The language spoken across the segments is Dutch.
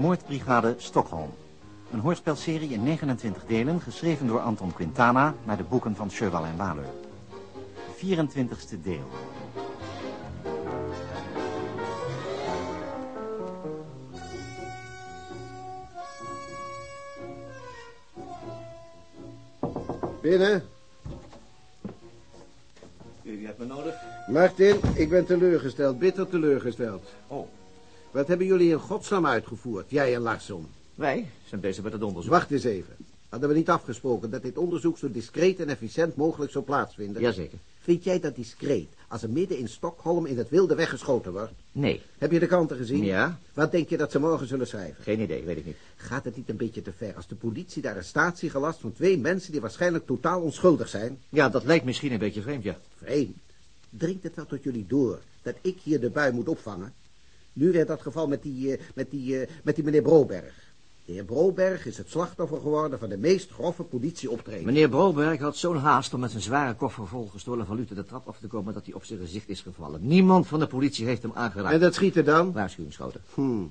Moordbrigade Stockholm. Een hoorspelserie in 29 delen, geschreven door Anton Quintana... naar de boeken van Cheval en Waler. 24ste deel. Binnen. U hebt me nodig? Martin, ik ben teleurgesteld, bitter teleurgesteld. Oh. Wat hebben jullie in godsnaam uitgevoerd, jij en Larsson? Wij zijn bezig met het onderzoek. Wacht eens even. Hadden we niet afgesproken dat dit onderzoek zo discreet en efficiënt mogelijk zou plaatsvinden? Jazeker. Vind jij dat discreet, als er midden in Stockholm in het wilde weggeschoten wordt? Nee. Heb je de kranten gezien? Ja. Wat denk je dat ze morgen zullen schrijven? Geen idee, weet ik niet. Gaat het niet een beetje te ver als de politie de arrestatie gelast van twee mensen die waarschijnlijk totaal onschuldig zijn? Ja, dat lijkt misschien een beetje vreemd, ja. Vreemd. Dringt het wel tot jullie door dat ik hier de bui moet opvangen? Nu weer dat geval met die, eh, met die, eh, met die meneer Broberg. De heer Broberg is het slachtoffer geworden van de meest grove politieoptreden. Meneer Broberg had zo'n haast om met zijn zware koffer vol gestolen valuta de trap af te komen dat hij op zijn gezicht is gevallen. Niemand van de politie heeft hem aangeraakt. En dat schieten dan? Waarschuwingsschoten. Hm.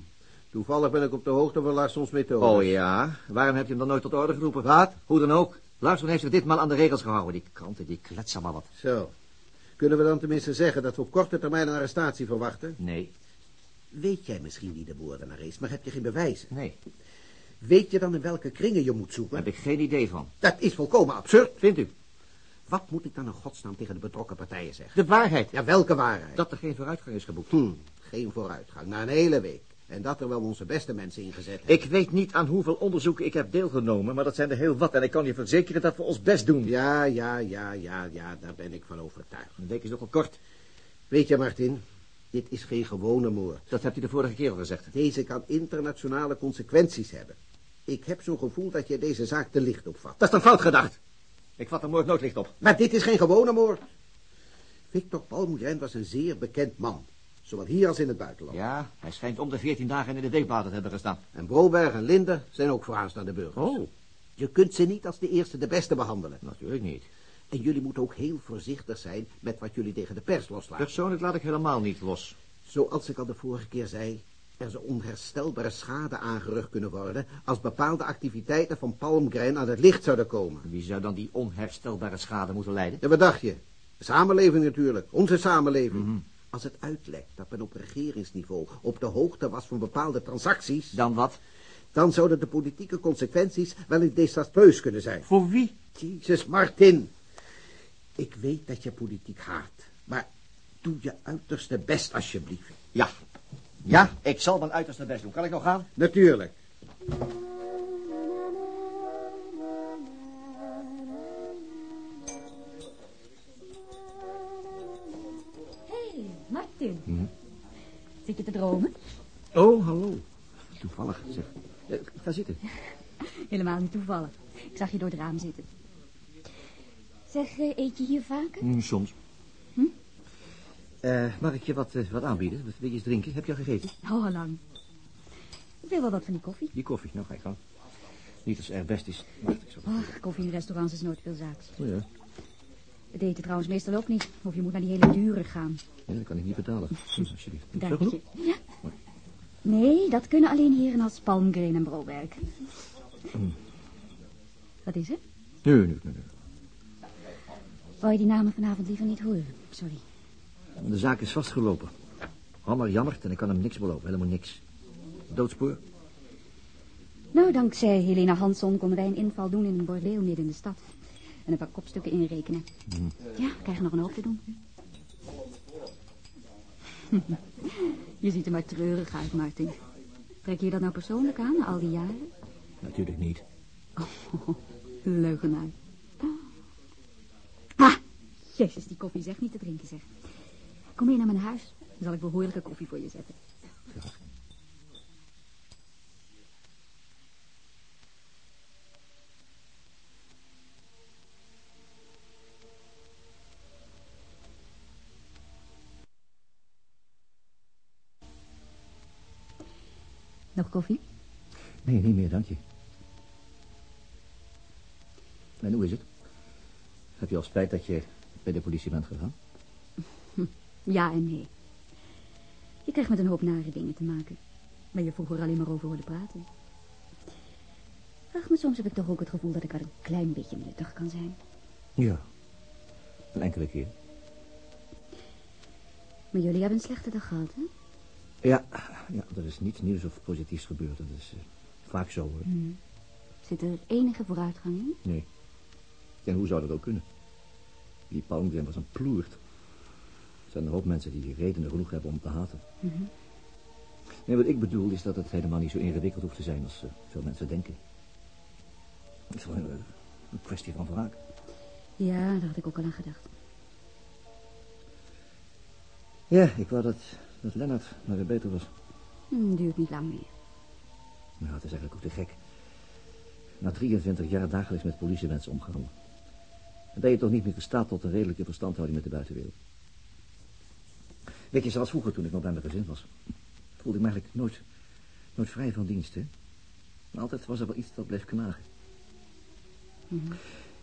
Toevallig ben ik op de hoogte van Larssons methode. Oh ja, waarom heb je hem dan nooit tot orde geroepen? Wat? Hoe dan ook. Larsson heeft zich ditmaal aan de regels gehouden. Die kranten, die kletsen maar wat. Zo. Kunnen we dan tenminste zeggen dat we op korte termijn een arrestatie verwachten? Nee. Weet jij misschien wie de moordenaar is, maar heb je geen bewijzen? Nee, Weet je dan in welke kringen je moet zoeken? daar heb ik geen idee van. Dat is volkomen absurd. Vindt u? Wat moet ik dan in godsnaam tegen de betrokken partijen zeggen? De waarheid. Ja, welke waarheid? Dat er geen vooruitgang is geboekt. Hm, geen vooruitgang. Na een hele week. En dat er wel onze beste mensen ingezet hebben. Ik weet niet aan hoeveel onderzoeken ik heb deelgenomen, maar dat zijn er heel wat. En ik kan je verzekeren dat we ons best doen. Ja, ja, ja, ja, ja, daar ben ik van overtuigd. Een week is nogal kort. Weet je, Martin, dit is geen gewone moord. Dat hebt u de vorige keer al gezegd. Deze kan internationale consequenties hebben. Ik heb zo'n gevoel dat je deze zaak te licht opvat. Dat is dan fout gedacht. Ik vat er moord nooit licht op. Maar dit is geen gewone moord. Victor Palmgren was een zeer bekend man. Zowel hier als in het buitenland. Ja, hij schijnt om de veertien dagen in de weekbladen te hebben gestaan. En Broberg en Linde zijn ook vooraanstaande burgers. Oh. Je kunt ze niet als de eerste de beste behandelen. Natuurlijk niet. En jullie moeten ook heel voorzichtig zijn met wat jullie tegen de pers loslaten. Persoonlijk laat ik helemaal niet los. Zoals ik al de vorige keer zei, er zou onherstelbare schade aangerucht kunnen worden als bepaalde activiteiten van Palmgren aan het licht zouden komen. Wie zou dan die onherstelbare schade moeten lijden? Ja, wat dacht je? De samenleving natuurlijk, onze samenleving. Als het uitlekt dat men op regeringsniveau op de hoogte was van bepaalde transacties, Dan wat? dan zouden de politieke consequenties wel eens desastreus kunnen zijn. Voor wie? Jezus, Martin. Ik weet dat je politiek haat, maar doe je uiterste best alsjeblieft. Ja. Ja, ik zal mijn uiterste best doen. Kan ik nog gaan? Natuurlijk. Hé, hey, Martin. Zit je te dromen? Oh, hallo. Toevallig, zeg. Eh, ga zitten. Helemaal niet toevallig. Ik zag je door het raam zitten. Zeg, eh, eet je hier vaker? Mm, soms. Eh, mag ik je wat, eh, wat aanbieden? Wat wil je eens drinken? Heb je al gegeten? Oh, al lang. Ik wil wel wat van die koffie. Die koffie, nou ga ik. Niet als er best is. Wacht, ik koffie in restaurants is nooit veel zaaks. Oh ja. Het eten trouwens meestal ook niet. Of je moet naar die hele dure gaan. ja, dat kan ik niet betalen. Alsjeblieft. Dank je. Ja. Nee, dat kunnen alleen heren als Palmgren en Broberg. Wat is het? Nee, nee, nee. nee. Wou je die namen vanavond liever niet horen? Sorry. De zaak is vastgelopen. Hammer jammert en ik kan hem niks beloven. Helemaal niks. Doodspoor? Nou, dankzij Helena Hansson konden wij een inval doen in een bordeel midden in de stad. En een paar kopstukken inrekenen. Ja, we krijgen nog een hoop te doen. je ziet er maar treurig uit, Martin. Trek je dat nou persoonlijk aan, al die jaren? Natuurlijk niet. Oh, leugenaar. Ah, jezus, die koffie zegt niet te drinken, zeg. Kom mee naar mijn huis. Dan zal ik behoorlijke koffie voor je zetten. Nog koffie? Nee, niet meer, dank je. En hoe is het? Heb je al spijt dat je bij de politie bent gegaan? Ja en nee. Je krijgt met een hoop nare dingen te maken. Waar je vroeger alleen maar over hoorde praten. Ach, maar soms heb ik toch ook het gevoel dat ik wel een klein beetje nuttig kan zijn. Ja, een enkele keer. Maar jullie hebben een slechte dag gehad, hè? Ja, ja er is niets nieuws of positiefs gebeurd. Dat is eh, vaak zo, hoor. Hmm. Zit er enige vooruitgang in? Nee. En hoe zou dat ook kunnen? Die Palmgren was een ploert. Er zijn een hoop mensen die redenen genoeg hebben om te haten. Mhm. Nee, wat ik bedoel is dat het helemaal niet zo ingewikkeld hoeft te zijn als eh, veel mensen denken. Het is gewoon een, een kwestie van wraak. Ja, daar had ik ook al aan gedacht. Ja, ik wou dat, dat Lennart maar weer beter was. Hm, duurt niet lang meer. Nou, het is eigenlijk ook te gek. Na 23 jaar dagelijks met politiemensen omgegaan. Dan ben je toch niet meer gestaat tot een redelijke verstandhouding met de buitenwereld. Weet je, zoals vroeger toen ik nog bij mijn gezin was. Voelde ik me eigenlijk nooit, nooit vrij van dienst, hè. Maar altijd was er wel iets dat bleef knagen. Mhm.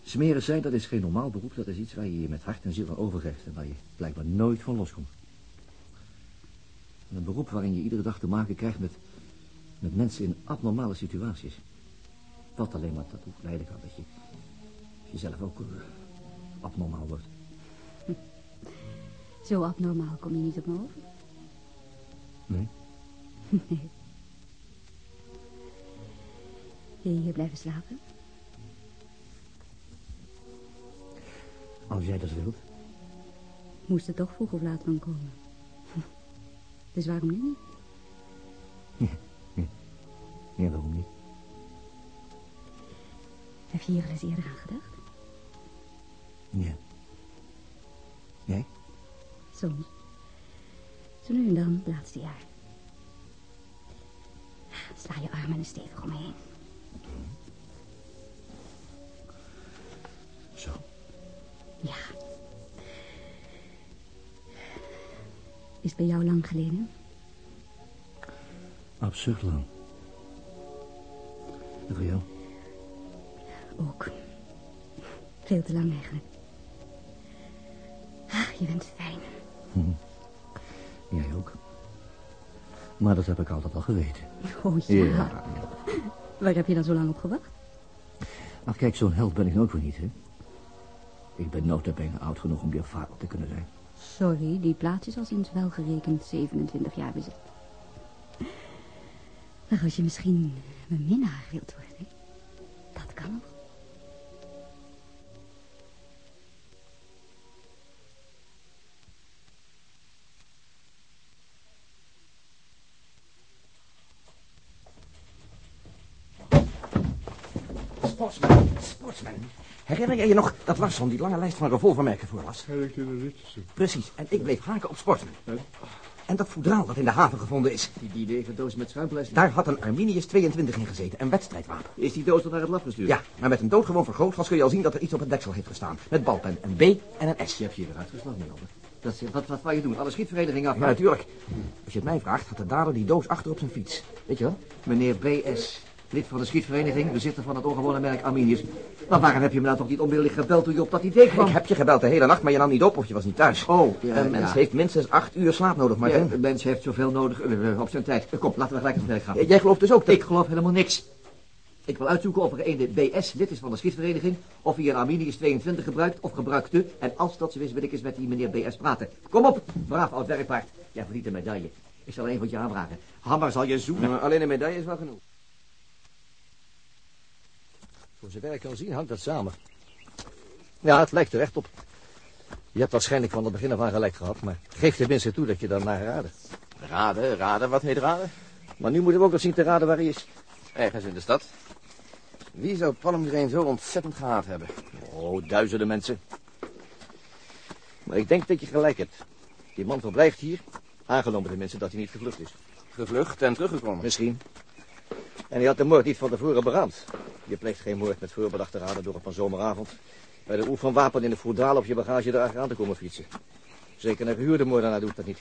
Smeren zijn, dat is geen normaal beroep. Dat is iets waar je je met hart en ziel aan overgeeft. En waar je blijkbaar nooit van loskomt. Een beroep waarin je iedere dag te maken krijgt met, met mensen in abnormale situaties. Wat alleen maar daartoe leiden kan dat je jezelf ook eh, abnormaal wordt. Zo abnormaal kom je niet op me over. Nee? Nee. Wil je hier blijven slapen? Als jij dat wilt. Moest er toch vroeg of laat van komen. Dus waarom nu niet? Ja, waarom niet? Heb je hier al eens eerder aan gedacht? Ja. Soms. Zo nu en dan, het laatste jaar. Sla je armen en stevig om me heen. Zo. Ja. Is het bij jou lang geleden? Absurd lang. En voor jou? Ook. Veel te lang eigenlijk. Ah, je bent fijn. Jij ook. Maar dat heb ik altijd al geweten. Oh ja. Waar heb je dan zo lang op gewacht? Ach, kijk, zo'n held ben ik nooit voor niet, hè. Ik ben nota bene oud genoeg om je vader te kunnen zijn. Sorry, die plaats is al sinds welgerekend 27 jaar bezet. Maar als je misschien mijn minnaar wilt worden, Herinner jij je nog dat Larsson die lange lijst van revolvermerken voorlas? Precies, en ik bleef haken op sportsman. En dat voedraal dat in de haven gevonden is, Die, die lege doos met schuimpleister. daar had een Arminius 22 in gezeten, een wedstrijdwapen. Is die doos dan naar het lab gestuurd? Ja, maar met een doodgewoon vergrootglas kun je al zien dat er iets op het deksel heeft gestaan. Met balpen, een B en een S. Je hebt je eruit geslagen, Albert. Dat, is- wat, wat wou je doen? Alle schietverenigingen af? Ja, natuurlijk. Als je het mij vraagt, had de dader die doos achter op zijn fiets. Weet je wel? Meneer B.S., lid van de schietvereniging, bezitter van het ongewone merk Arminius. Maar waarom heb je me nou toch niet onmiddellijk gebeld toen je op dat idee kwam? Ik heb je gebeld de hele nacht, maar je nam niet op of je was niet thuis. Oh, ja, een mens ja. heeft minstens acht uur slaap nodig, Ja, Martin. de mens heeft zoveel nodig eh, eh, op zijn tijd. Eh, Kom, laten we gelijk aan het werk gaan. Jij gelooft dus ook dat... Ik geloof helemaal niks. Ik wil uitzoeken of er een de BS lid is van de schietvereniging, of hij een Arminius 22 gebruikt of gebruikte. En als dat zo is, wil ik eens met die meneer BS praten. Kom op, braaf oud werkpaard. Jij verdient een medaille. Ik zal er een van je aanvragen. Hammer zal je zoeken. Maar alleen een medaille is wel genoeg. Voor zover ik kan zien hangt dat samen. Ja, het lijkt er echt op. Je hebt waarschijnlijk van het begin af aan gelijk gehad, maar geef tenminste toe dat je dan naar raden. Raden, raden, wat heet raden? Maar nu moeten we ook nog zien te raden waar hij is. Ergens in de stad. Wie zou Palmgren zo ontzettend gehaat hebben? Oh, duizenden mensen. Maar ik denk dat je gelijk hebt. Die man verblijft hier, aangenomen tenminste dat hij niet gevlucht is. Gevlucht en teruggekomen. Misschien. En hij had de moord niet van tevoren beraamd. Je pleegt geen moord met voorbedachte raden door op een zomeravond... bij de oef van wapen in de voerdraal op je bagage erachter aan te komen fietsen. Zeker een gehuurde moordenaar doet dat niet.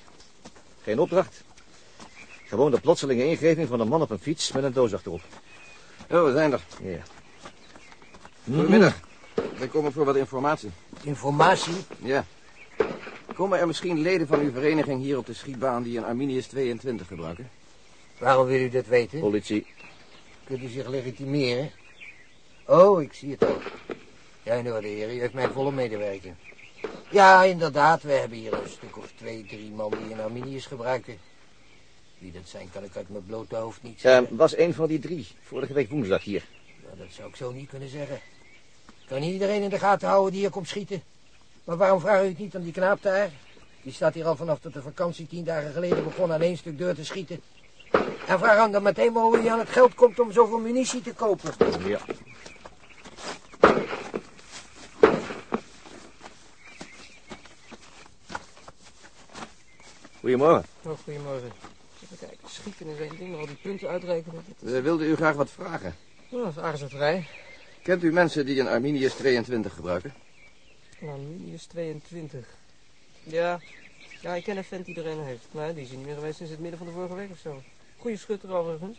Geen opdracht. Gewoon de plotselinge ingeving van een man op een fiets met een doos achterop. Oh, we zijn er. Ja. Goedemiddag. Wij komen voor wat informatie. Informatie? Ja. Komen er misschien leden van uw vereniging hier op de schietbaan die een Arminius 22 gebruiken? Waarom wil u dat weten? Politie. Kunt u zich legitimeren? Oh, ik zie het al. Ja, nou, de heer, u heeft mijn volle medewerking. Ja, inderdaad, we hebben hier een stuk of twee, drie man die een Arminius gebruiken. Wie dat zijn, kan ik uit mijn blote hoofd niet Uh, zeggen. was een van die drie. Vorige week woensdag hier. Nou, dat zou ik zo niet kunnen zeggen. Kan niet iedereen in de gaten houden die hier komt schieten. Maar waarom vraag u het niet aan die knaap daar? Die staat hier al vanaf dat de vakantie tien dagen geleden begon aan één stuk deur te schieten. En vraag hem dan meteen maar hoe hij aan het geld komt om zoveel munitie te kopen. Ja. Goedemorgen. Oh, goedemorgen. Even kijken, schieten is één ding, maar al die punten uitrekenen. Dat is... We wilden u graag wat vragen. Oh, vragen ze vrij. Kent u mensen die een Arminius 22 gebruiken? Nou, Minius 22. Ja, ja, ik ken een vent die er een heeft. Maar die is niet meer geweest sinds het midden van de vorige week of zo. Goeie schutter overigens.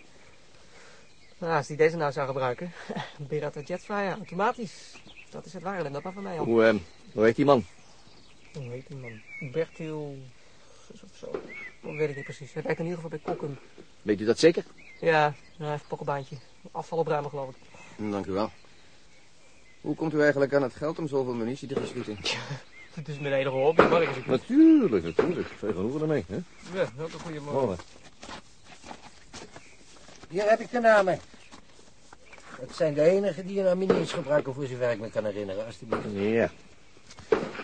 Nou, als die deze nou zou gebruiken. Beretta Jetfire, automatisch. Dat is het ware, dat maar van mij al. Hoe, eh, hoe heet die man? Hoe heet die man? Bertil... of zo. Dat weet ik niet precies. Hij werkt in ieder geval bij Kokkum. Weet u dat zeker? Ja, nou, hij heeft een pokkenbaantje. Afval opruimen, geloof ik. Dank u wel. Hoe komt u eigenlijk aan het geld om zoveel munitie te verschieten? Het is mijn enige hobby, maar ik is Natuurlijk, natuurlijk. Veel genoegen ermee, hè? Ja, ook een goede morgen. Hier heb ik de namen. Het zijn de enigen die een Arminius gebruiken voor zover ik me kan herinneren, alstublieft. Ja.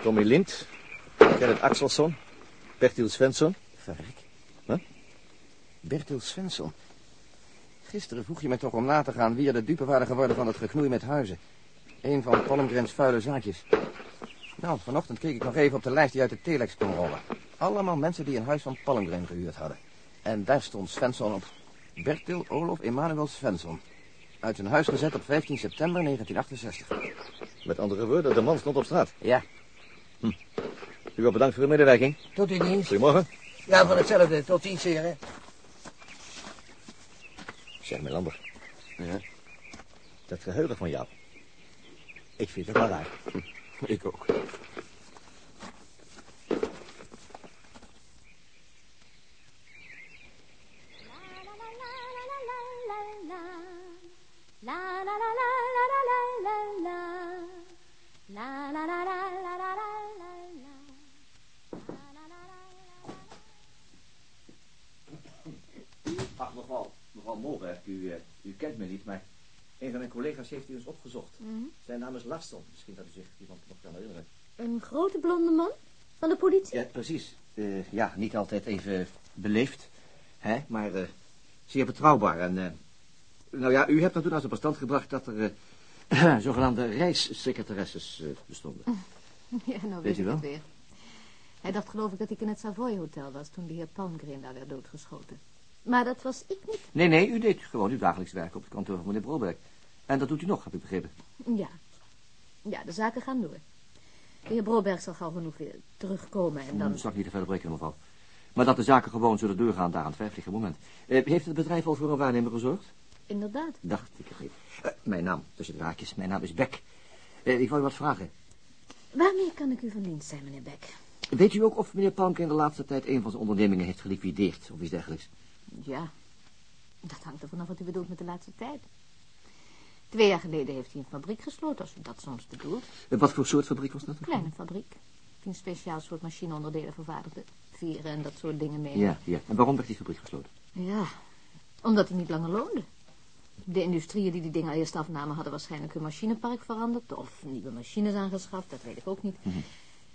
Tommy Lind. Kenneth Axelsson. Bertil Svensson. Verrek. Huh? Bertil Svensson. Gisteren vroeg je me toch om na te gaan wie er de dupe waren geworden van het geknoei met huizen. Een van Palmgrens vuile zaakjes. Nou, vanochtend keek ik nog even op de lijst die uit de telex kon rollen. Allemaal mensen die een huis van Palmgren gehuurd hadden. En daar stond Svensson op. Bertil Olof Emanuel Svensson. Uit zijn huis gezet op 15 september 1968. Met andere woorden, de man stond op straat. Ja, U wel bedankt voor uw medewerking. Tot uw dienst. Goedemorgen. Ja, van hetzelfde. Tot ziens, heren. Zeg, Melander. Ja. Dat geheugen van jou. Ik vind het wel raar. ik ook. Collega's heeft u eens opgezocht. Zijn naam is Larsson. Misschien dat u zich iemand nog kan herinneren. Een grote blonde man van de politie? Ja, precies. Eh, ja, niet altijd even beleefd, hè, maar eh, zeer betrouwbaar. En, eh, nou ja, u hebt natuurlijk aan zijn bestand gebracht dat er zogenaamde reissecretaresses bestonden. Ja, nou Weet weet u ik wel? het weer. Hij dacht geloof ik dat ik in het Savoy Hotel was toen de heer Palmgren daar werd doodgeschoten. Maar dat was ik niet. Nee, nee, u deed gewoon uw dagelijks werk op het kantoor van meneer Broberg. En dat doet u nog, heb ik begrepen. Ja. Ja, de zaken gaan door. De heer Broberg zal gauw genoeg weer terugkomen en dan... Dan zal ik niet te verder breken, mevrouw. Maar dat de zaken gewoon zullen doorgaan, daar aan het vijftige moment. Eh, heeft het bedrijf al voor een waarnemer gezorgd? Inderdaad. Dacht ik niet. Eh, mijn naam, tussen de haakjes, mijn naam is Beck. Eh, ik wou u wat vragen. Waarmee kan ik u van dienst zijn, meneer Beck? Weet u ook of meneer Palmke in de laatste tijd een van zijn ondernemingen heeft geliquideerd of iets dergelijks? Ja, dat hangt er vanaf wat u bedoelt met de laatste tijd. Twee jaar geleden heeft hij een fabriek gesloten, als u dat soms bedoelt. Eh, wat voor soort fabriek was dat? Een kleine fabriek. Die een speciaal soort machineonderdelen vervaardigde. Vieren en dat soort dingen mee. Ja, ja. En waarom werd die fabriek gesloten? Ja, omdat hij niet langer loonde. De industrieën die die dingen eerst afnamen hadden waarschijnlijk hun machinepark veranderd. Of nieuwe machines aangeschaft, dat weet ik ook niet.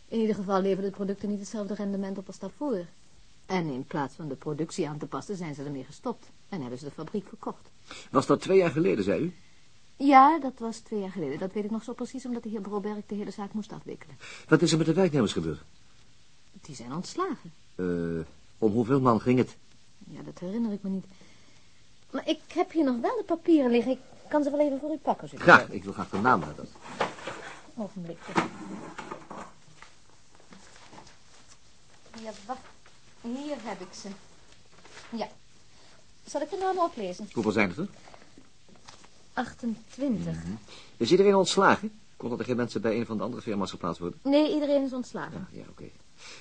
In ieder geval leverden de producten niet hetzelfde rendement op als daarvoor. En in plaats van de productie aan te passen zijn ze ermee gestopt. En hebben ze de fabriek verkocht. Was dat twee jaar geleden, zei u? Ja, dat was twee jaar geleden. Dat weet ik nog zo precies, omdat de heer Broberg de hele zaak moest afwikkelen. Wat is er met de werknemers gebeurd? Die zijn ontslagen. Eh, om hoeveel man ging het? Ja, dat herinner ik me niet. Maar ik heb hier nog wel de papieren liggen. Ik kan ze wel even voor u pakken. Graag, wilt. ik wil graag de naam hebben. Ogenblikje. Ja, wacht. Hier heb ik ze. Ja. Zal ik de namen oplezen? Hoeveel zijn het er? 28. Is iedereen ontslagen? Konden er geen mensen bij een van de andere firma's geplaatst worden? Nee, iedereen is ontslagen. Ja, oké.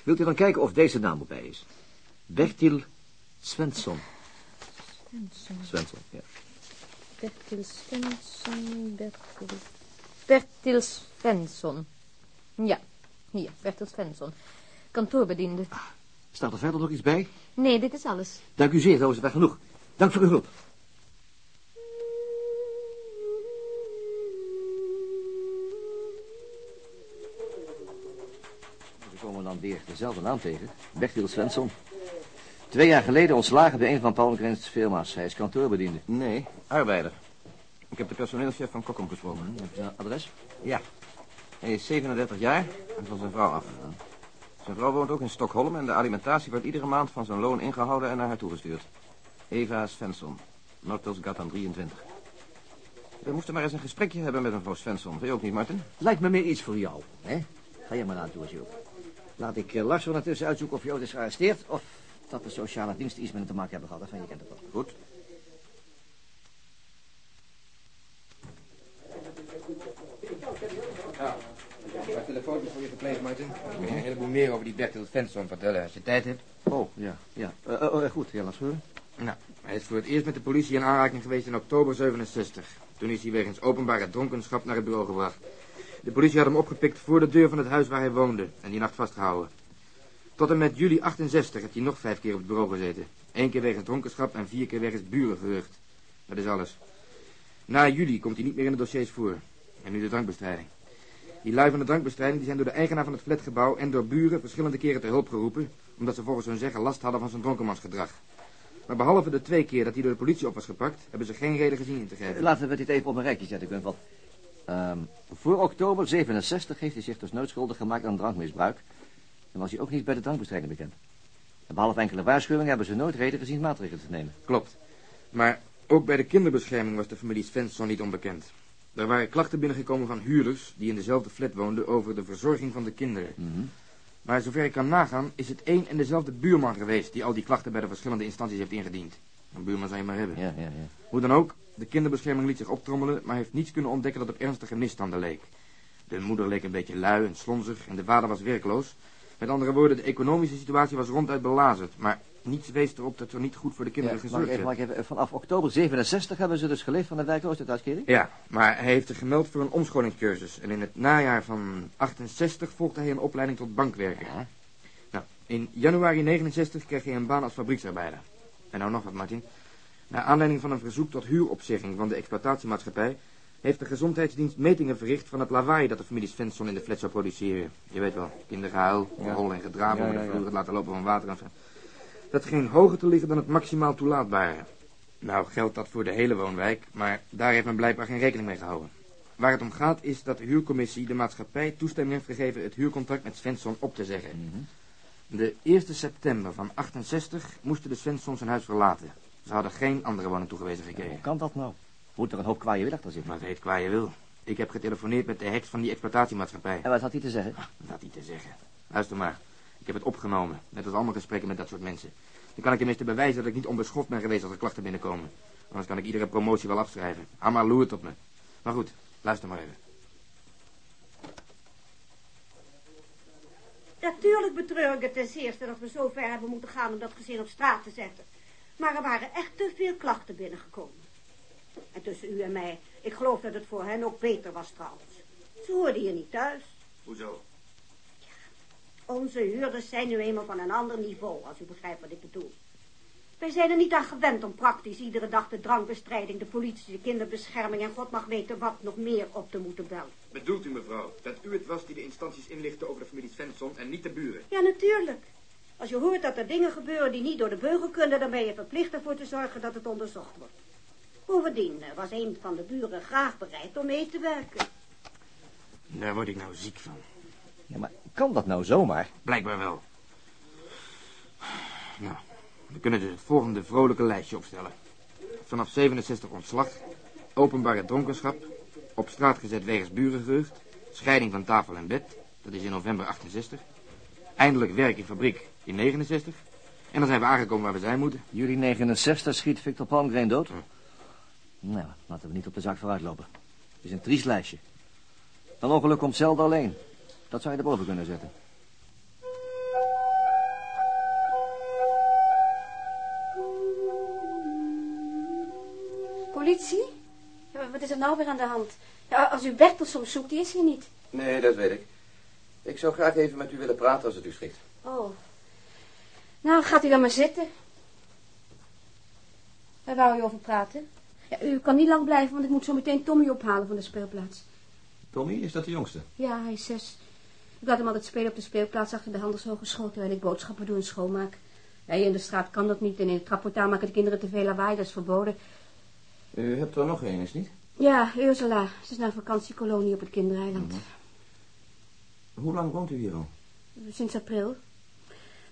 Wilt u dan kijken of deze naam erbij is? Bertil Svensson. Svensson. Svensson, ja. Bertil Svensson. Bertil... Bertil Svensson. Ja, hier, Bertil Svensson. Kantoorbediende. Staat er verder nog iets bij? Nee, dit is alles. Dank u zeer, dat is wel genoeg. Dank voor uw hulp. Weer dezelfde naam tegen. Bertil Svensson. Twee jaar geleden ontslagen bij een van Palmgrens firma's. Hij is kantoorbediende. Nee, arbeider. Ik heb de personeelschef van Kokkom gesproken. Heb je een adres? Ja. Hij is 37 jaar en van zijn vrouw af. Zijn vrouw woont ook in Stockholm en de alimentatie wordt iedere maand van zijn loon ingehouden en naar haar toegestuurd. Eva Svensson, Noordelsgatan 23. We moesten maar eens een gesprekje hebben met mevrouw Svensson. Vind je ook niet, Martin? Lijkt me meer iets voor jou, hè? Ga je maar naartoe als je wilt. Laat ik uh, Lars ondertussen uitzoeken of Jood is gearresteerd... of dat de sociale diensten iets met hem te maken hebben gehad. Enfin, je kent het wel. Goed. Een telefoontje voor je gepleegd, Martin. Ik wil je een heleboel meer over die Bertil Svensson vertellen als je tijd hebt. Oh, ja, ja. Uh, uh, uh, goed, ja, laat horen. Nou, hij is voor het eerst met de politie in aanraking geweest in oktober 67. Toen is hij wegens openbare dronkenschap naar het bureau gebracht. De politie had hem opgepikt voor de deur van het huis waar hij woonde en die nacht vastgehouden. Tot en met juli 68 heeft hij nog vijf keer op het bureau gezeten. Eén keer wegens dronkenschap en vier keer wegens burengerucht. Dat is alles. Na juli komt hij niet meer in de dossiers voor. En nu de drankbestrijding. Die lui van de drankbestrijding die zijn door de eigenaar van het flatgebouw en door buren verschillende keren te hulp geroepen, omdat ze volgens hun zeggen last hadden van zijn dronkenmansgedrag. Maar behalve de twee keer dat hij door de politie op was gepakt, hebben ze geen reden gezien in te grijpen. Laten we dit even op een rijtje zetten, Gunvald. Ehm voor oktober 67 heeft hij zich dus nooit schuldig gemaakt aan drankmisbruik. En was hij ook niet bij de drankbestrijding bekend. En behalve enkele waarschuwingen hebben ze nooit reden gezien maatregelen te nemen. Klopt. Maar ook bij de kinderbescherming was de familie Svensson niet onbekend. Er waren klachten binnengekomen van huurders die in dezelfde flat woonden over de verzorging van de kinderen. Maar zover ik kan nagaan is het één en dezelfde buurman geweest die al die klachten bij de verschillende instanties heeft ingediend. Een buurman zou je maar hebben. Ja, ja, ja. Hoe dan ook, de kinderbescherming liet zich optrommelen, maar heeft niets kunnen ontdekken dat op ernstige misstanden leek. De moeder leek een beetje lui en slonzig en de vader was werkloos. Met andere woorden, de economische situatie was ronduit belazerd, maar niets wees erop dat er niet goed voor de kinderen ik gezorgd werd. even, vanaf oktober 67 hebben ze dus geleefd van de werkloosheidsuitkering? Ja, maar hij heeft zich gemeld voor een omscholingscursus en in het najaar van 68 volgde hij een opleiding tot bankwerker. Nou, in januari 69 kreeg hij een baan als fabrieksarbeider. En nou nog wat, Martin. Naar aanleiding van een verzoek tot huuropzegging van de exploitatiemaatschappij heeft de gezondheidsdienst metingen verricht van het lawaai dat de familie Svensson in de flat zou produceren. Je weet wel, kindergehuil, gerol en gedraven Ja, de vloer, het laten lopen van water en zo. Dat scheen hoger te liggen dan het maximaal toelaatbare. Nou, geldt dat voor de hele woonwijk, maar daar heeft men blijkbaar geen rekening mee gehouden. Waar het om gaat is dat de huurcommissie de maatschappij toestemming heeft gegeven het huurcontract met Svensson op te zeggen. De 1 september van 68 moesten de Svenssons zijn huis verlaten. Ze hadden geen andere woning toegewezen gekregen. Hoe kan dat nou? Moet er een hoop kwaaie wil achter zitten? Maar weet waar je wil. Ik heb getelefoneerd met de heks van die exploitatiemaatschappij. En wat had hij te zeggen? Wat niet te zeggen. Luister maar. Ik heb het opgenomen. Net als allemaal gesprekken met dat soort mensen. Dan kan ik tenminste bewijzen dat ik niet onbeschoft ben geweest als er klachten binnenkomen. Anders kan ik iedere promotie wel afschrijven. Maar loert op me. Maar goed, luister maar even. Natuurlijk betreur ik het ten zeerste dat we zo ver hebben moeten gaan om dat gezin op straat te zetten. Maar er waren echt te veel klachten binnengekomen. En tussen u en mij, ik geloof dat het voor hen ook beter was trouwens. Ze hoorden hier niet thuis. Hoezo? Onze huurders zijn nu eenmaal van een ander niveau, als u begrijpt wat ik bedoel. Wij zijn er niet aan gewend om praktisch iedere dag de drankbestrijding, de politie, de kinderbescherming en god mag weten wat nog meer op te moeten bellen. Bedoelt u, mevrouw, dat u het was die de instanties inlichtte over de familie Svensson en niet de buren? Ja, natuurlijk. Als je hoort dat er dingen gebeuren die niet door de beugel kunnen, dan ben je verplicht ervoor te zorgen dat het onderzocht wordt. Bovendien eh, was een van de buren graag bereid om mee te werken. Daar word ik nou ziek van. Ja, maar kan dat nou zomaar? Blijkbaar wel. Nou, we kunnen dus het volgende vrolijke lijstje opstellen. Vanaf 67 ontslag, openbare dronkenschap, op straat gezet wegens burengerucht, scheiding van tafel en bed, dat is in november 68, eindelijk werk in fabriek in 69, En dan zijn we aangekomen waar we zijn moeten. Juli 69 schiet Victor Palmgren dood. Nou, laten we niet op de zaak vooruit lopen. Het is een triest lijstje. Een ongeluk komt zelden alleen. Dat zou je erboven kunnen zetten. Er nou weer aan de hand? Ja, als u Bertel soms zoekt, die is hier niet. Nee, dat weet ik. Ik zou graag even met u willen praten als het u schikt. Oh. Nou, gaat u dan maar zitten. Waar wou u over praten? Ja, u kan niet lang blijven, want ik moet zo meteen Tommy ophalen van de speelplaats. Tommy, is dat de jongste? Ja, hij is zes. Ik laat hem altijd spelen op de speelplaats achter de handelshogeschool, terwijl ik boodschappen doe en schoonmaak. Ja, hier in de straat kan dat niet en in het trapportaal maken de kinderen te veel lawaai, dat is verboden. U hebt er nog een, is niet? Ja, Ursula. Ze is naar een vakantiekolonie op het kindereiland. Hoe lang woont u hier al? Sinds april.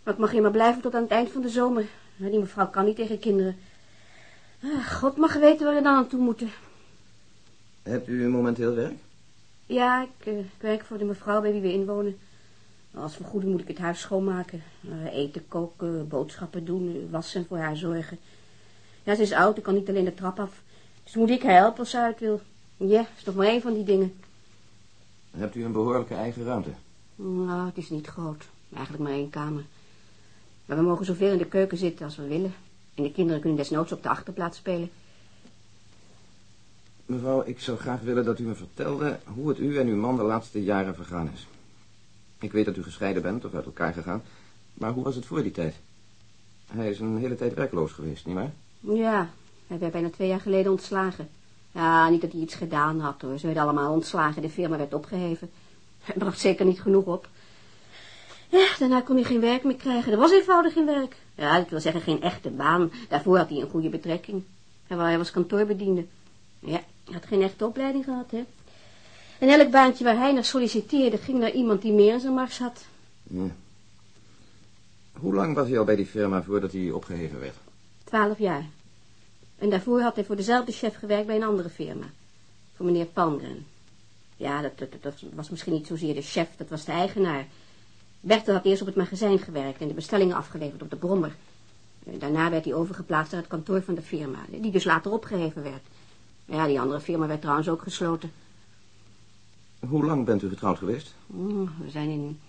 Maar ik mag hier maar blijven tot aan het eind van de zomer. Die mevrouw kan niet tegen kinderen. Ah, God mag weten waar we dan aan toe moeten. Hebt u momenteel werk? Ja, ik, eh, ik werk voor de mevrouw bij wie we inwonen. Als vergoeding moet ik het huis schoonmaken. Eh, eten koken, boodschappen doen, eh, wassen en voor haar zorgen. Ja, ze is oud, ik kan niet alleen de trap af. Dus moet ik haar helpen als ze uit wil. Ja, is nog maar één van die dingen. Hebt u een behoorlijke eigen ruimte? Nou, het is niet groot. Eigenlijk maar één kamer. Maar we mogen zoveel in de keuken zitten als we willen. En de kinderen kunnen desnoods op de achterplaats spelen. Mevrouw, ik zou graag willen dat u me vertelde hoe het u en uw man de laatste jaren vergaan is. Ik weet dat u gescheiden bent of uit elkaar gegaan, maar hoe was het voor die tijd? Hij is een hele tijd werkloos geweest, nietwaar? Ja, hij werd bijna twee jaar geleden ontslagen. Ja, niet dat hij iets gedaan had hoor. Ze werden allemaal ontslagen. De firma werd opgeheven. Hij bracht zeker niet genoeg op. Ja, daarna kon hij geen werk meer krijgen. Er was eenvoudig geen werk. Ja, dat wil zeggen geen echte baan. Daarvoor had hij een goede betrekking. Hij wa- hij was kantoorbediende. Ja, hij had geen echte opleiding gehad, hè. En elk baantje waar hij naar solliciteerde ging naar iemand die meer in zijn mars had. Ja. Hoe lang was hij al bij die firma voordat hij opgeheven werd? Twaalf jaar. En daarvoor had hij voor dezelfde chef gewerkt bij een andere firma. Voor meneer Palmgren. Ja, dat, dat, dat was misschien niet zozeer de chef, dat was de eigenaar. Bertel had eerst op het magazijn gewerkt en de bestellingen afgeleverd op de brommer. En Daarna werd hij overgeplaatst naar het kantoor van de firma, die dus later opgeheven werd. Ja, die andere firma werd trouwens ook gesloten. Hoe lang bent u getrouwd geweest? Mm, We zijn in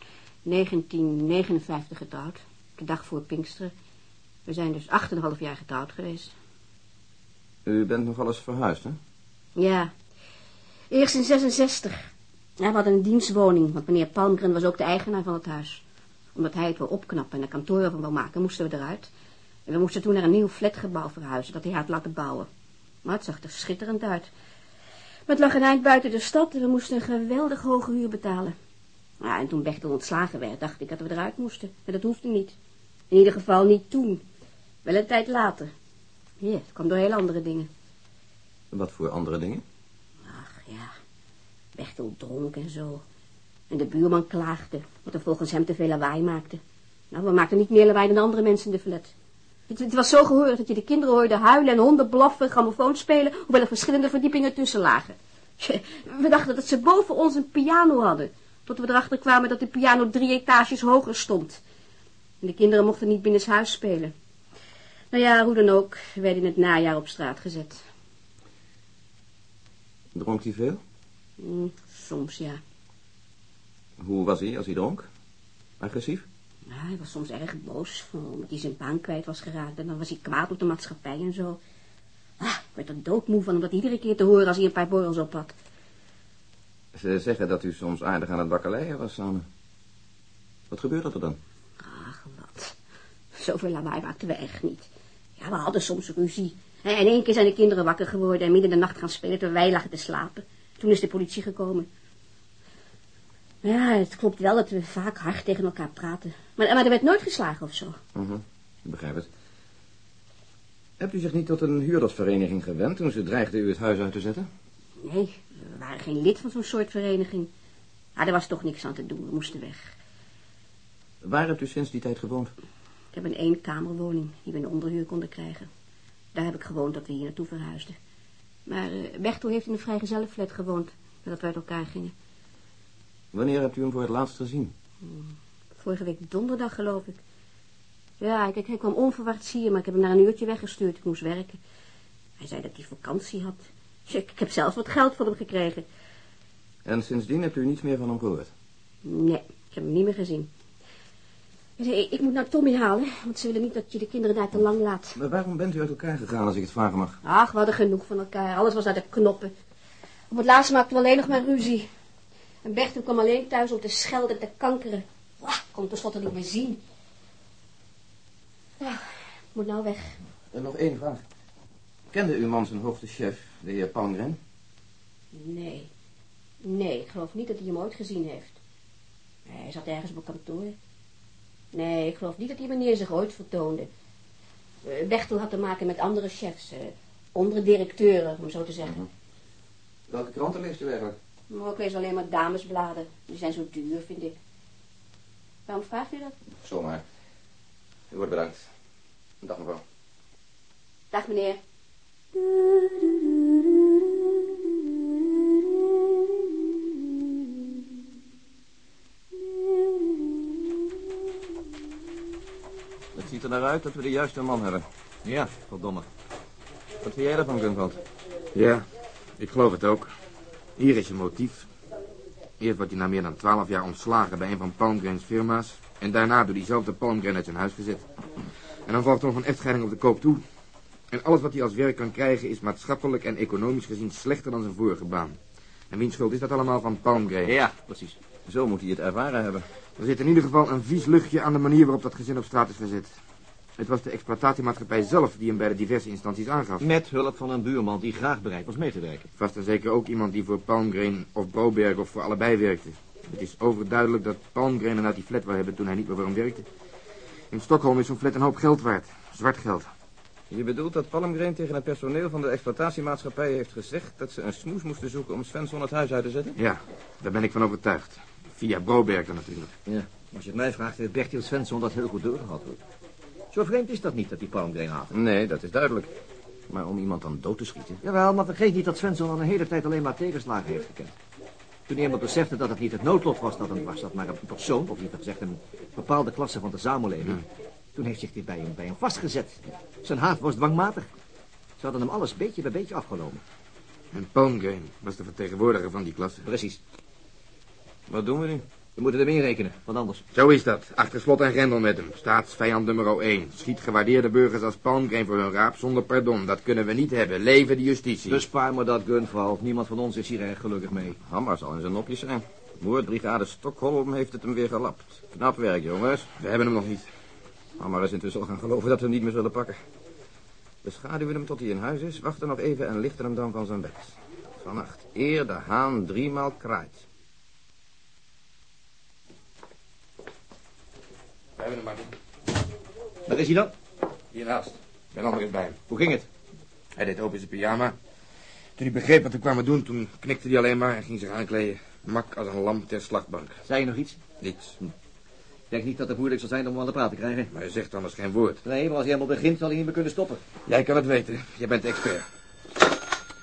1959 getrouwd, de dag voor Pinksteren. We zijn dus 8,5 jaar getrouwd geweest. U bent nog alles verhuisd, hè? Ja, eerst in 66. Ja, we hadden een dienstwoning, want meneer Palmgren was ook de eigenaar van het huis. Omdat hij het wil opknappen en een kantoor van wil maken, moesten we eruit. En we moesten toen naar een nieuw flatgebouw verhuizen, dat hij had laten bouwen. Maar het zag er schitterend uit. Maar het lag een eind buiten de stad en we moesten een geweldig hoge huur betalen. Ja, en toen Bechtel ontslagen werd, dacht ik dat we eruit moesten. Maar dat hoefde niet. In ieder geval niet toen. Wel een tijd later. Ja, het kwam door heel andere dingen. Wat voor andere dingen? Ach ja, Bechtel dronk en zo. En de buurman klaagde, wat er volgens hem te veel lawaai maakte. Nou, we maakten niet meer lawaai dan andere mensen in de flat. Het, het was zo gehoord dat je de kinderen hoorde huilen en honden blaffen, grammofoon spelen, hoewel er verschillende verdiepingen tussen lagen. We dachten dat ze boven ons een piano hadden, tot we erachter kwamen dat de piano drie etages hoger stond. En de kinderen mochten niet binnenshuis spelen. Nou ja, hoe dan ook, we werden in het najaar op straat gezet. Dronk hij veel? Mm, soms ja. Hoe was hij als hij dronk? Agressief? Ja, hij was soms erg boos, omdat hij zijn baan kwijt was geraakt. En dan was hij kwaad op de maatschappij en zo. Ah, ik werd er doodmoe van om dat iedere keer te horen als hij een paar borrels op had. Ze zeggen dat u soms aardig aan het bakkeleien was samen. Wat gebeurde er dan? Zoveel lawaai maakten we echt niet. Ja, we hadden soms ruzie. En één keer zijn de kinderen wakker geworden en midden in de nacht gaan spelen terwijl wij lagen te slapen. Toen is de politie gekomen. Ja, het klopt wel dat we vaak hard tegen elkaar praten. Maar, maar er werd nooit geslagen of zo. Mhm, ik begrijp het. Hebt u zich niet tot een huurdersvereniging gewend toen ze dreigden u het huis uit te zetten? Nee, we waren geen lid van zo'n soort vereniging. Maar er was toch niks aan te doen, we moesten weg. Waar hebt u sinds die tijd gewoond? Ik heb een eenkamerwoning die we in de onderhuur konden krijgen. Daar heb ik gewoond dat we hier naartoe verhuisden. Maar Bechtel heeft in een vrijgezellenflat gewoond, nadat we uit elkaar gingen. Wanneer hebt u hem voor het laatst gezien? Vorige week donderdag, geloof ik. Ja, kijk, hij kwam onverwachts hier, maar ik heb hem na een uurtje weggestuurd. Ik moest werken. Hij zei dat hij vakantie had. Ik, ik heb zelfs wat geld van hem gekregen. En sindsdien hebt u niets meer van hem gehoord? Nee, ik heb hem niet meer gezien. Ik, moet naar Tommy halen, want ze willen niet dat je de kinderen daar te lang laat. Maar waarom bent u uit elkaar gegaan, als ik het vragen mag? Ach, we hadden genoeg van elkaar. Alles was uit de knoppen. Op het laatst maakten we alleen nog maar ruzie. En Bertel kwam alleen thuis om te schelden en te kankeren. Wah, kon tenslotte niet meer zien. Ja, ik moet nou weg. En nog één vraag. Kende uw man zijn hoogste chef, de heer Palmgren? Nee. Nee, ik geloof niet dat hij hem ooit gezien heeft. Hij zat ergens op een kantoor. Nee, ik geloof niet dat die meneer zich ooit vertoonde. Eh, Bechtel had te maken met andere chefs, eh, andere directeuren, om zo te zeggen. Welke kranten leest u eigenlijk? Maar ik lees alleen maar damesbladen. Die zijn zo duur, vind ik. Waarom vraagt u dat? Zomaar. U wordt bedankt. Dag mevrouw. Dag, meneer. Ziet er naar uit dat we de juiste man hebben. Ja, verdomme. Wat vind jij daarvan, Gunvald? Ja, ik geloof het ook. Hier is je motief. Eerst wordt hij na meer dan twaalf jaar ontslagen bij een van Palmgren's firma's. En daarna door diezelfde Palmgren uit zijn huis gezet. En dan volgt er nog een echtscheiding op de koop toe. En alles wat hij als werk kan krijgen is maatschappelijk en economisch gezien slechter dan zijn vorige baan. En wiens schuld is dat allemaal van Palmgren? Ja, precies. Zo moet hij het ervaren hebben. Er zit in ieder geval een vies luchtje aan de manier waarop dat gezin op straat is gezet. Het was de exploitatiemaatschappij zelf die hem bij de diverse instanties aangaf. Met hulp van een buurman die graag bereid was mee te werken. Vast en zeker ook iemand die voor Palmgren of Broberg of voor allebei werkte. Het is overduidelijk dat Palmgren hem uit die flat wil hebben toen hij niet meer voor hem werkte. In Stockholm is zo'n flat een hoop geld waard. Zwart geld. Je bedoelt dat Palmgren tegen het personeel van de exploitatiemaatschappij heeft gezegd dat ze een smoes moesten zoeken om Svensson het huis uit te zetten? Ja, daar ben ik van overtuigd. Via Broberg dan natuurlijk. Ja, als je het mij vraagt, heeft Bertil Svensson dat heel goed doorgehad. Hoor. Zo vreemd is dat niet dat die haat. Nee, dat is duidelijk. Maar om iemand dan dood te schieten? Jawel, maar vergeet niet dat Svensson al een hele tijd alleen maar tegenslagen heeft gekend. Toen iemand besefte dat het niet het noodlot was dat hem was, dat maar een persoon, of liever gezegd een bepaalde klasse van de samenleving. Toen heeft zich dit bij hem, bij hem vastgezet. Zijn haat was dwangmatig. Ze hadden hem alles beetje bij beetje afgenomen. En Palmgren was de vertegenwoordiger van die klasse. Precies. Wat doen we nu? We moeten hem inrekenen, want anders. Zo is dat. Achter slot en grendel met hem. Staatsvijand nummer 1. Schiet gewaardeerde burgers als Palmgren voor hun raap zonder pardon. Dat kunnen we niet hebben. Leven de justitie. Bespaar me dat, Gunval. Niemand van ons is hier erg gelukkig mee. Hammer zal in zijn nopjes zijn. Moordbrigade Stockholm heeft het hem weer gelapt. Knap werk, jongens. We hebben hem nog niet. Hammer is intussen al gaan geloven dat we hem niet meer zullen pakken. Beschaduwen hem tot hij in huis is, wachten nog even en lichten hem dan van zijn bed. Vannacht, eer de haan driemaal kraait. We hebben hem maar niet. Waar is hij dan? Hiernaast. Ben nog eens bij hem. Hoe ging het? Hij deed open in zijn pyjama. Toen hij begreep wat we kwamen doen, toen knikte hij alleen maar en ging zich aankleden. Mak als een lam ter slachtbank. Zei je nog iets? Niets. Ik denk niet dat het moeilijk zal zijn om hem aan de praat te krijgen. Maar hij zegt anders geen woord. Nee, maar als hij helemaal begint, zal hij niet meer kunnen stoppen. Jij kan het weten. Jij bent de expert.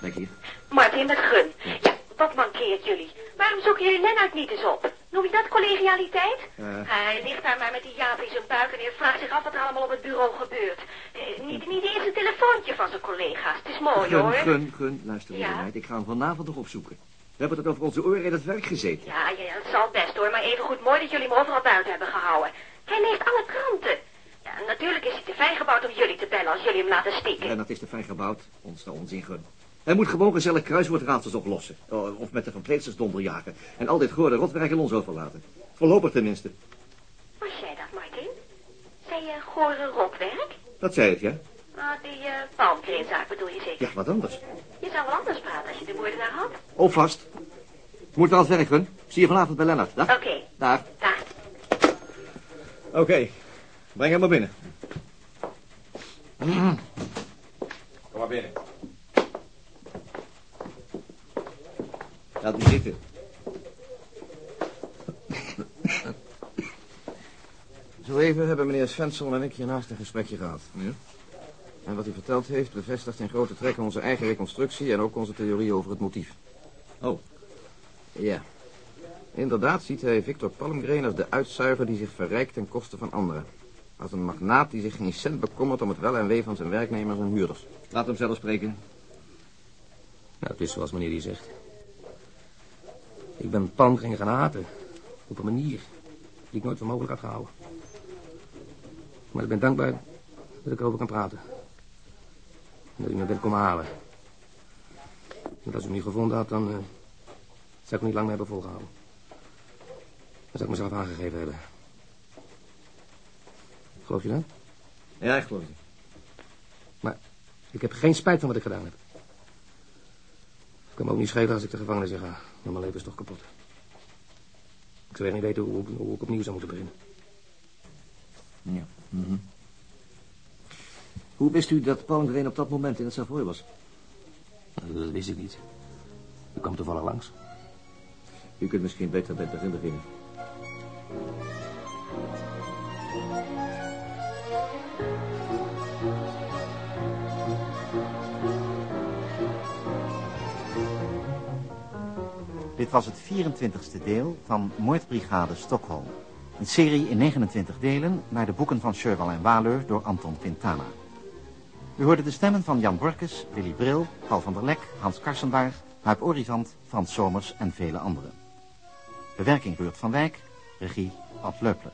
Kijk hier. Martin met Gun. Ja, wat mankeert jullie? Waarom zoeken jullie Lennart niet eens op? Noem je dat collegialiteit? Eh. Hij ligt daar maar met die jaap in zijn buik en hij vraagt zich af wat er allemaal op het bureau gebeurt. Eh, niet, niet eens een telefoontje van zijn collega's. Het is mooi gun, hoor. gun, gun. Luister, Ja? meid. Ik ga hem vanavond nog opzoeken. We hebben het over onze oren in het werk gezeten. Ja, ja, ja, dat zal best hoor, maar even goed mooi dat jullie hem overal buiten hebben gehouden. Hij leest alle kranten. Ja, natuurlijk is hij te fijn gebouwd om jullie te bellen als jullie hem laten stikken. En dat is te fijn gebouwd. Ons nou onzin gun. Hij moet gewoon gezellig kruiswoordraadsels oplossen. O, Of met de verpleegsters donder jagen. En al dit goorde rotwerk aan ons overlaten. Voorlopig tenminste. Was jij dat, Martin? Zei je gore rotwerk? Dat zei het, ja? Ah, die uh, palmkringzaak bedoel je zeker? Ja, wat anders. Je zou wel anders praten als je de moordenaar had. Op vast. Moet wel het werk, gun. Zie je vanavond bij Lennart. Dag. Oké, Daar. dag. Oké. Breng hem maar binnen. Kom maar binnen. Laat hem zitten. Zo even hebben meneer Svensson en ik hiernaast een gesprekje gehad. Ja? En wat hij verteld heeft bevestigt in grote trekken onze eigen reconstructie en ook onze theorie over het motief. Oh. Ja. Inderdaad ziet hij Victor Palmgren als de uitzuiger die zich verrijkt ten koste van anderen. Als een magnaat die zich geen cent bekommert om het wel en wee van zijn werknemers en huurders. Laat hem zelf spreken. Nou, het is zoals meneer die zegt. Ik ben palmgringer gaan haten. Op een manier die ik nooit voor mogelijk had gehouden. Maar ik ben dankbaar dat ik erover kan praten. En dat u me bent komen halen. Want als u me niet gevonden had, dan uh, zou ik me niet lang meer hebben volgehouden. Dan zou ik mezelf aangegeven hebben. Geloof je dat? Ja, ik geloof je. Maar ik heb geen spijt van wat ik gedaan heb. Ik kan me ook niet schelen als ik de gevangenis in ga. Maar mijn leven is toch kapot. Ik zou echt niet weten hoe, hoe ik opnieuw zou moeten beginnen. Ja. Mm Hoe wist u dat Palmgren op dat moment in het Savoy was? Nou, dat wist ik niet. Ik kwam toevallig langs. U kunt misschien beter bij het begin beginnen. Dit was het 24e deel van Moordbrigade Stockholm. Een serie in 29 delen naar de boeken van Sherwal en Waleur door Anton Quintana. U hoorde de stemmen van Jan Borkes, Willy Bril, Paul van der Lek, Hans Karsenbaar, Huip Orivant, Frans Somers en vele anderen. Bewerking Beurt van Wijk, regie Ad Leupler.